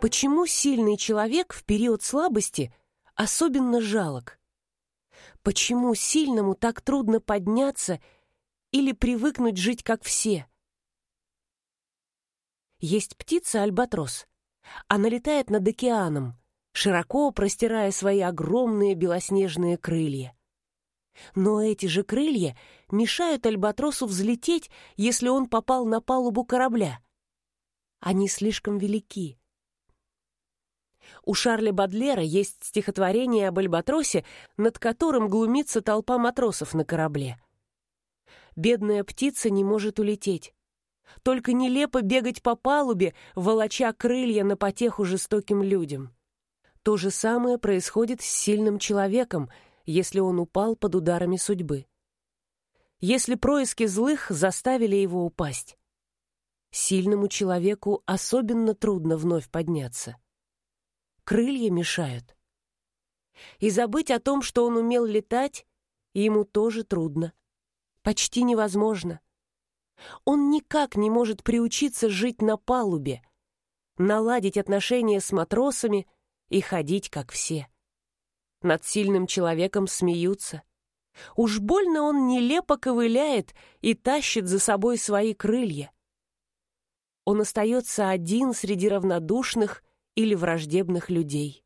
Почему сильный человек в период слабости особенно жалок? Почему сильному так трудно подняться или привыкнуть жить как все? Есть птица альбатрос. Она летает над океаном, широко простирая свои огромные белоснежные крылья. Но эти же крылья мешают альбатросу взлететь, если он попал на палубу корабля. Они слишком велики. У Шарля Бадлера есть стихотворение об альбатросе, над которым глумится толпа матросов на корабле. Бедная птица не может улететь. Только нелепо бегать по палубе, волоча крылья на потеху жестоким людям. То же самое происходит с сильным человеком, если он упал под ударами судьбы. Если происки злых заставили его упасть. Сильному человеку особенно трудно вновь подняться. Крылья мешают. И забыть о том, что он умел летать, ему тоже трудно. Почти невозможно. Он никак не может приучиться жить на палубе, наладить отношения с матросами и ходить, как все. Над сильным человеком смеются. Уж больно он нелепо ковыляет и тащит за собой свои крылья. Он остается один среди равнодушных или враждебных людей.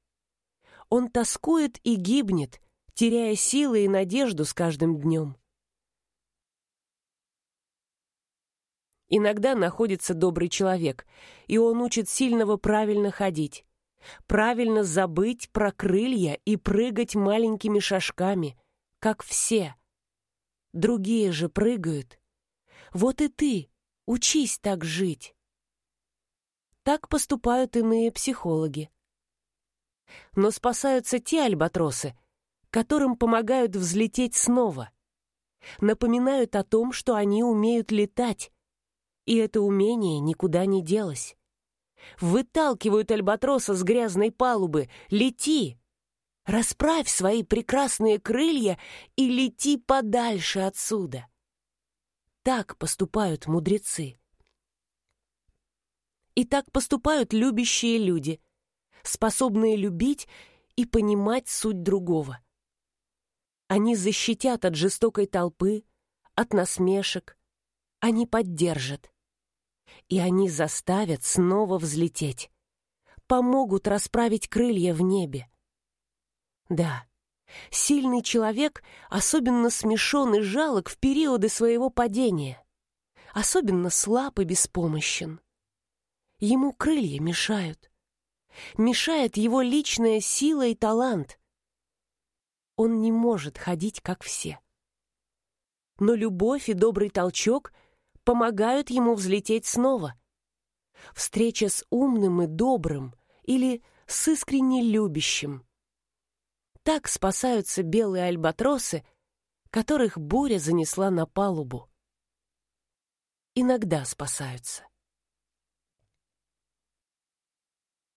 Он тоскует и гибнет, теряя силы и надежду с каждым днем. Иногда находится добрый человек, и он учит сильного правильно ходить, правильно забыть про крылья и прыгать маленькими шажками, как все. Другие же прыгают. Вот и ты, учись так жить. Так поступают иные психологи. Но спасаются те альбатросы, которым помогают взлететь снова. Напоминают о том, что они умеют летать, и это умение никуда не делось. Выталкивают альбатроса с грязной палубы. Лети! Расправь свои прекрасные крылья и лети подальше отсюда. Так поступают мудрецы. И так поступают любящие люди, способные любить и понимать суть другого. Они защитят от жестокой толпы, от насмешек, они поддержат. И они заставят снова взлететь. Помогут расправить крылья в небе. Да, сильный человек особенно смешон и жалок в периоды своего падения. Особенно слаб и беспомощен. Ему крылья мешают. Мешает его личная сила и талант. Он не может ходить, как все. Но любовь и добрый толчок — помогают ему взлететь снова. Встреча с умным и добрым или с искренне любящим. Так спасаются белые альбатросы, которых буря занесла на палубу. Иногда спасаются.